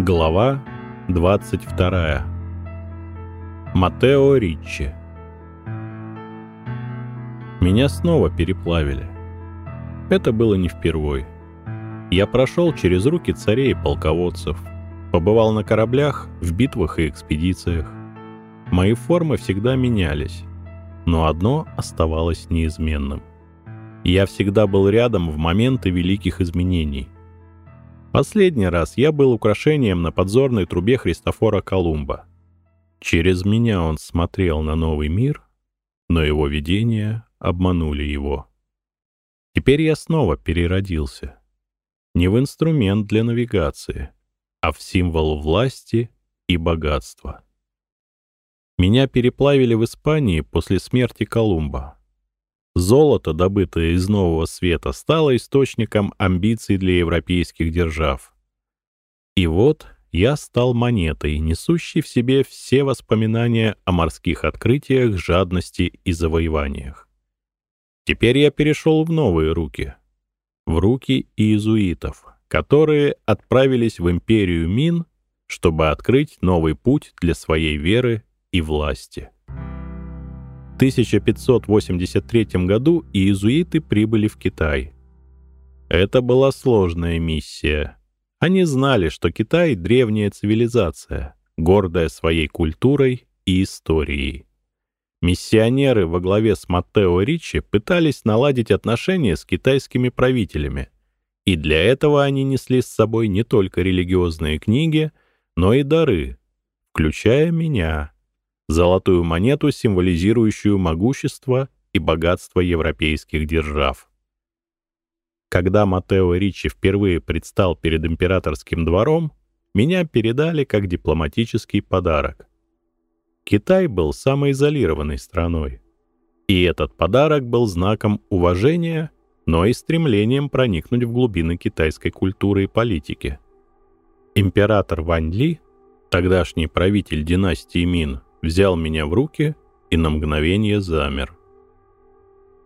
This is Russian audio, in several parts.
Глава 22. Матео Риччи. Меня снова переплавили. Это было не впервой. Я прошел через руки царей и полководцев, побывал на кораблях, в битвах и экспедициях. Мои формы всегда менялись, но одно оставалось неизменным. Я всегда был рядом в моменты великих изменений — Последний раз я был украшением на подзорной трубе Христофора Колумба. Через меня он смотрел на новый мир, но его видения обманули его. Теперь я снова переродился. Не в инструмент для навигации, а в символ власти и богатства. Меня переплавили в Испании после смерти Колумба. Золото, добытое из нового света, стало источником амбиций для европейских держав. И вот я стал монетой, несущей в себе все воспоминания о морских открытиях, жадности и завоеваниях. Теперь я перешел в новые руки. В руки иезуитов, которые отправились в империю Мин, чтобы открыть новый путь для своей веры и власти. 1583 году иезуиты прибыли в Китай. Это была сложная миссия. Они знали, что Китай — древняя цивилизация, гордая своей культурой и историей. Миссионеры во главе с Маттео Ричи пытались наладить отношения с китайскими правителями, и для этого они несли с собой не только религиозные книги, но и дары, включая меня — золотую монету, символизирующую могущество и богатство европейских держав. Когда Матео Ричи впервые предстал перед императорским двором, меня передали как дипломатический подарок. Китай был самоизолированной страной, и этот подарок был знаком уважения, но и стремлением проникнуть в глубины китайской культуры и политики. Император Вань Ли, тогдашний правитель династии Мин, взял меня в руки и на мгновение замер.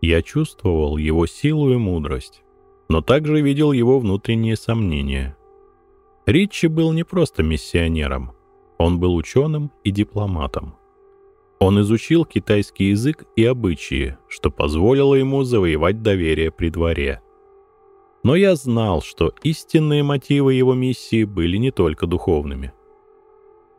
Я чувствовал его силу и мудрость, но также видел его внутренние сомнения. Ричи был не просто миссионером, он был ученым и дипломатом. Он изучил китайский язык и обычаи, что позволило ему завоевать доверие при дворе. Но я знал, что истинные мотивы его миссии были не только духовными —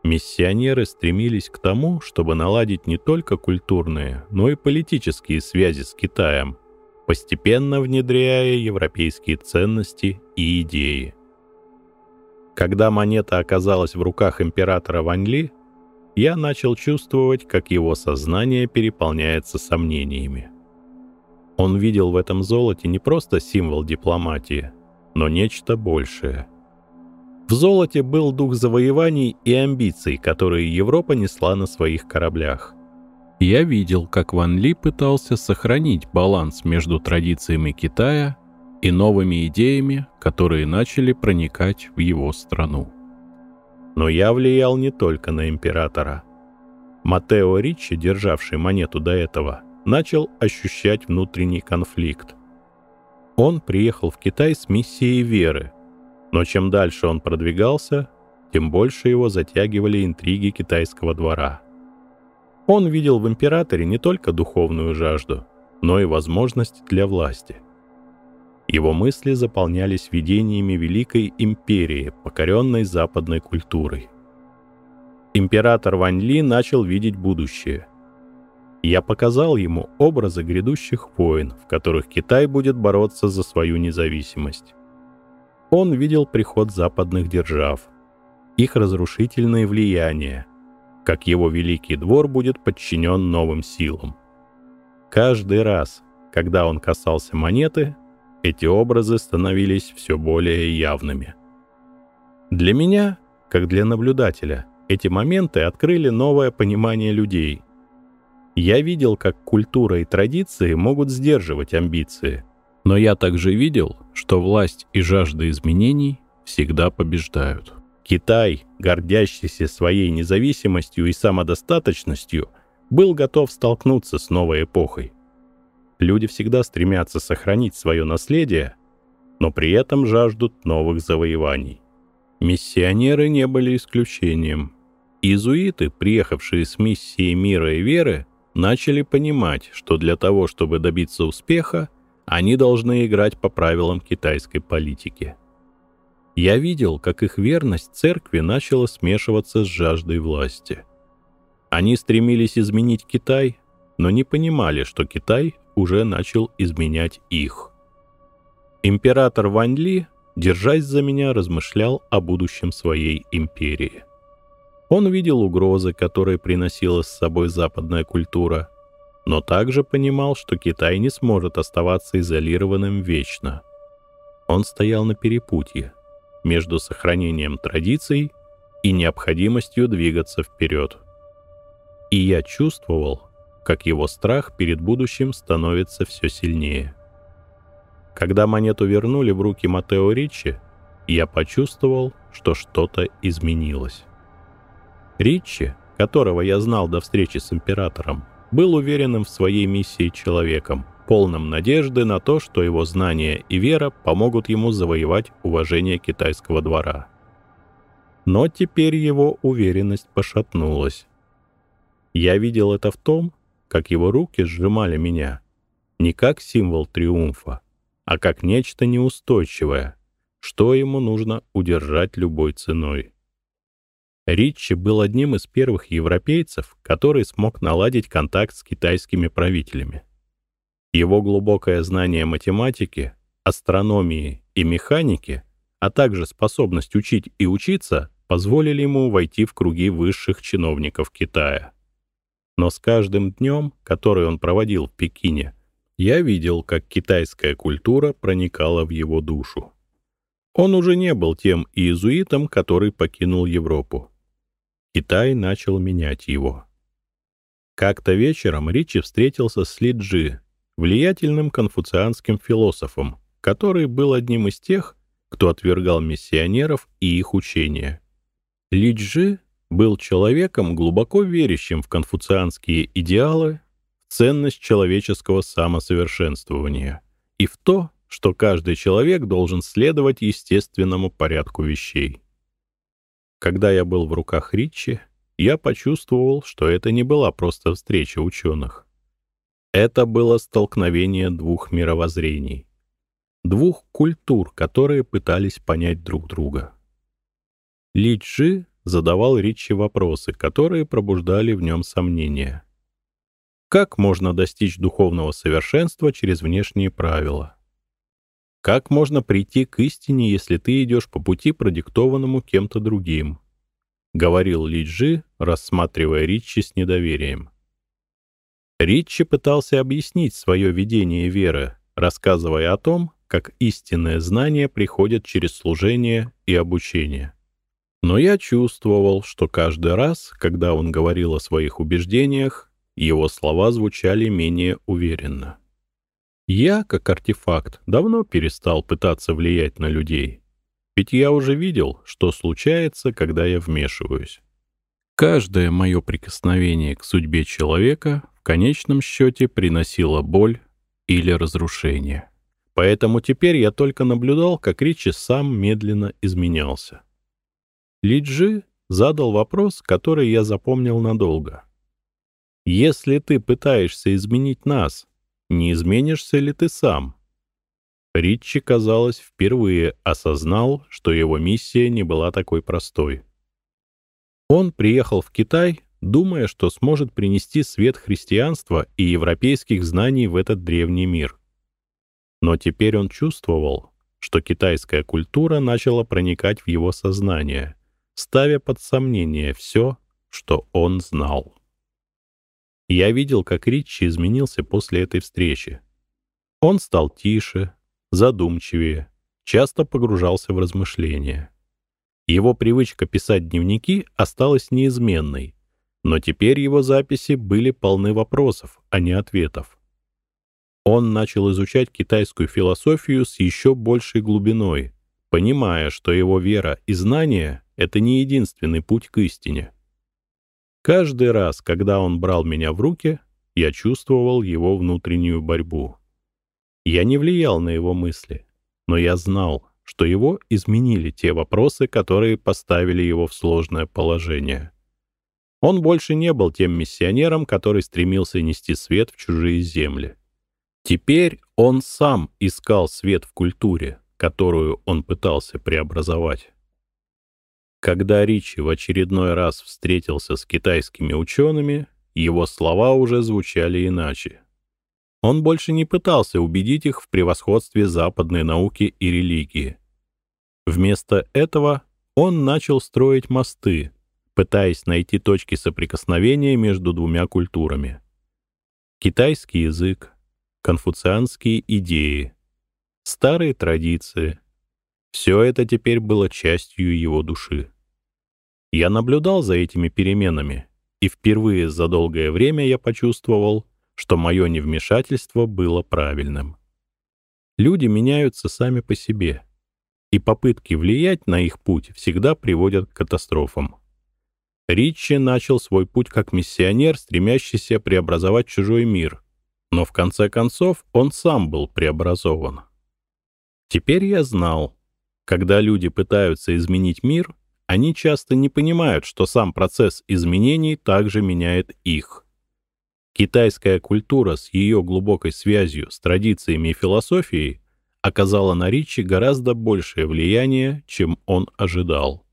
Миссионеры стремились к тому, чтобы наладить не только культурные, но и политические связи с Китаем, постепенно внедряя европейские ценности и идеи. Когда монета оказалась в руках императора Ваньли, я начал чувствовать, как его сознание переполняется сомнениями. Он видел в этом золоте не просто символ дипломатии, но нечто большее — в золоте был дух завоеваний и амбиций, которые Европа несла на своих кораблях. Я видел, как Ван Ли пытался сохранить баланс между традициями Китая и новыми идеями, которые начали проникать в его страну. Но я влиял не только на императора. Матео Ричи, державший монету до этого, начал ощущать внутренний конфликт. Он приехал в Китай с миссией веры, но чем дальше он продвигался, тем больше его затягивали интриги китайского двора. Он видел в императоре не только духовную жажду, но и возможность для власти. Его мысли заполнялись видениями великой империи, покоренной западной культурой. Император Вань Ли начал видеть будущее. Я показал ему образы грядущих войн, в которых Китай будет бороться за свою независимость он видел приход западных держав, их разрушительное влияние, как его великий двор будет подчинен новым силам. Каждый раз, когда он касался монеты, эти образы становились все более явными. Для меня, как для наблюдателя, эти моменты открыли новое понимание людей. Я видел, как культура и традиции могут сдерживать амбиции – но я также видел, что власть и жажда изменений всегда побеждают. Китай, гордящийся своей независимостью и самодостаточностью, был готов столкнуться с новой эпохой. Люди всегда стремятся сохранить свое наследие, но при этом жаждут новых завоеваний. Миссионеры не были исключением. Иезуиты, приехавшие с миссией мира и веры, начали понимать, что для того, чтобы добиться успеха, они должны играть по правилам китайской политики. Я видел, как их верность церкви начала смешиваться с жаждой власти. Они стремились изменить Китай, но не понимали, что Китай уже начал изменять их. Император Вань Ли, держась за меня, размышлял о будущем своей империи. Он видел угрозы, которые приносила с собой западная культура, но также понимал, что Китай не сможет оставаться изолированным вечно. Он стоял на перепутье между сохранением традиций и необходимостью двигаться вперед. И я чувствовал, как его страх перед будущим становится все сильнее. Когда монету вернули в руки Матео Ричи, я почувствовал, что что-то изменилось. Ричи, которого я знал до встречи с императором, был уверенным в своей миссии человеком, полным надежды на то, что его знания и вера помогут ему завоевать уважение китайского двора. Но теперь его уверенность пошатнулась. Я видел это в том, как его руки сжимали меня, не как символ триумфа, а как нечто неустойчивое, что ему нужно удержать любой ценой. Ричи был одним из первых европейцев, который смог наладить контакт с китайскими правителями. Его глубокое знание математики, астрономии и механики, а также способность учить и учиться позволили ему войти в круги высших чиновников Китая. Но с каждым днем, который он проводил в Пекине, я видел, как китайская культура проникала в его душу. Он уже не был тем иезуитом, который покинул Европу. Китай начал менять его. Как-то вечером Ричи встретился с Ли Джи, влиятельным конфуцианским философом, который был одним из тех, кто отвергал миссионеров и их учения. Ли Джи был человеком, глубоко верящим в конфуцианские идеалы, в ценность человеческого самосовершенствования и в то, что каждый человек должен следовать естественному порядку вещей. Когда я был в руках Ричи, я почувствовал, что это не была просто встреча ученых. Это было столкновение двух мировоззрений, двух культур, которые пытались понять друг друга. Ли Джи задавал Ричи вопросы, которые пробуждали в нем сомнения. Как можно достичь духовного совершенства через внешние правила? Как можно прийти к истине, если ты идешь по пути, продиктованному кем-то другим? Говорил Лиджи, рассматривая Ричи с недоверием. Ричи пытался объяснить свое видение веры, рассказывая о том, как истинное знание приходит через служение и обучение. Но я чувствовал, что каждый раз, когда он говорил о своих убеждениях, его слова звучали менее уверенно. Я, как артефакт, давно перестал пытаться влиять на людей. Ведь я уже видел, что случается, когда я вмешиваюсь. Каждое мое прикосновение к судьбе человека в конечном счете приносило боль или разрушение. Поэтому теперь я только наблюдал, как Ричи сам медленно изменялся. Лиджи задал вопрос, который я запомнил надолго. «Если ты пытаешься изменить нас, не изменишься ли ты сам? Ричи, казалось, впервые осознал, что его миссия не была такой простой. Он приехал в Китай, думая, что сможет принести свет христианства и европейских знаний в этот древний мир. Но теперь он чувствовал, что китайская культура начала проникать в его сознание, ставя под сомнение все, что он знал. Я видел, как Ричи изменился после этой встречи. Он стал тише, задумчивее, часто погружался в размышления. Его привычка писать дневники осталась неизменной, но теперь его записи были полны вопросов, а не ответов. Он начал изучать китайскую философию с еще большей глубиной, понимая, что его вера и знания — это не единственный путь к истине. Каждый раз, когда он брал меня в руки, я чувствовал его внутреннюю борьбу. Я не влиял на его мысли, но я знал, что его изменили те вопросы, которые поставили его в сложное положение. Он больше не был тем миссионером, который стремился нести свет в чужие земли. Теперь он сам искал свет в культуре, которую он пытался преобразовать. Когда Ричи в очередной раз встретился с китайскими учеными, его слова уже звучали иначе. Он больше не пытался убедить их в превосходстве западной науки и религии. Вместо этого он начал строить мосты, пытаясь найти точки соприкосновения между двумя культурами. Китайский язык, конфуцианские идеи, старые традиции — все это теперь было частью его души. Я наблюдал за этими переменами, и впервые за долгое время я почувствовал, что мое невмешательство было правильным. Люди меняются сами по себе, и попытки влиять на их путь всегда приводят к катастрофам. Ричи начал свой путь как миссионер, стремящийся преобразовать чужой мир, но в конце концов он сам был преобразован. Теперь я знал, когда люди пытаются изменить мир, они часто не понимают, что сам процесс изменений также меняет их. Китайская культура с ее глубокой связью с традициями и философией оказала на Ричи гораздо большее влияние, чем он ожидал.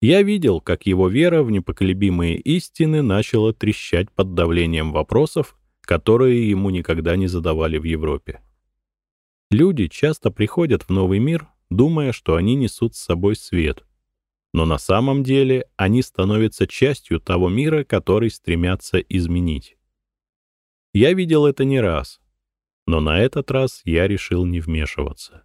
Я видел, как его вера в непоколебимые истины начала трещать под давлением вопросов, которые ему никогда не задавали в Европе. Люди часто приходят в новый мир, думая, что они несут с собой свет. Но на самом деле они становятся частью того мира, который стремятся изменить. Я видел это не раз, но на этот раз я решил не вмешиваться.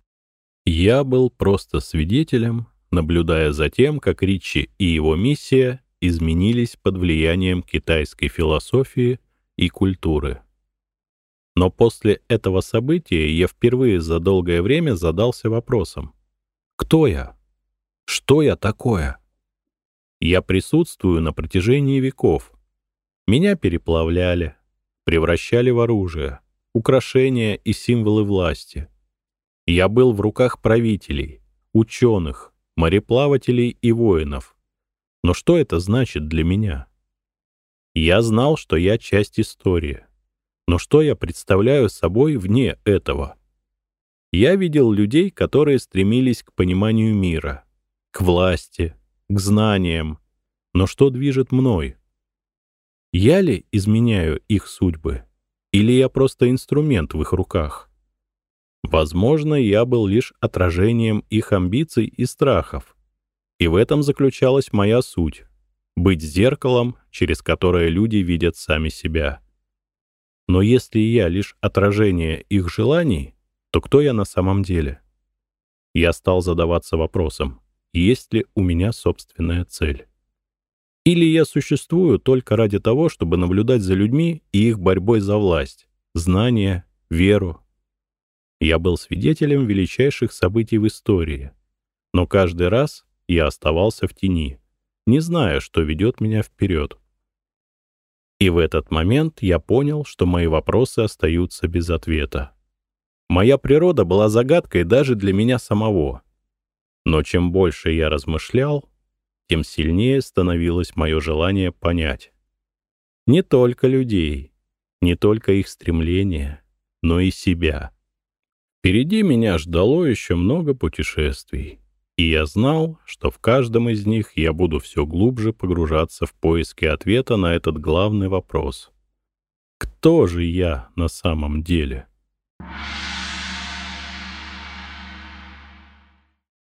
Я был просто свидетелем, наблюдая за тем, как Ричи и его миссия изменились под влиянием китайской философии и культуры. Но после этого события я впервые за долгое время задался вопросом. Кто я? Что я такое? Я присутствую на протяжении веков. Меня переплавляли, превращали в оружие, украшения и символы власти. Я был в руках правителей, ученых, мореплавателей и воинов. Но что это значит для меня? Я знал, что я часть истории. Но что я представляю собой вне этого? Я видел людей, которые стремились к пониманию мира, к власти, к знаниям. Но что движет мной? Я ли изменяю их судьбы? Или я просто инструмент в их руках? Возможно, я был лишь отражением их амбиций и страхов. И в этом заключалась моя суть — быть зеркалом, через которое люди видят сами себя. Но если я лишь отражение их желаний, то кто я на самом деле? Я стал задаваться вопросом, есть ли у меня собственная цель. Или я существую только ради того, чтобы наблюдать за людьми и их борьбой за власть, знания, веру. Я был свидетелем величайших событий в истории, но каждый раз я оставался в тени, не зная, что ведет меня вперед. И в этот момент я понял, что мои вопросы остаются без ответа. Моя природа была загадкой даже для меня самого. Но чем больше я размышлял, тем сильнее становилось мое желание понять. Не только людей, не только их стремления, но и себя. Впереди меня ждало еще много путешествий, и я знал, что в каждом из них я буду все глубже погружаться в поиски ответа на этот главный вопрос. Кто же я на самом деле? Thank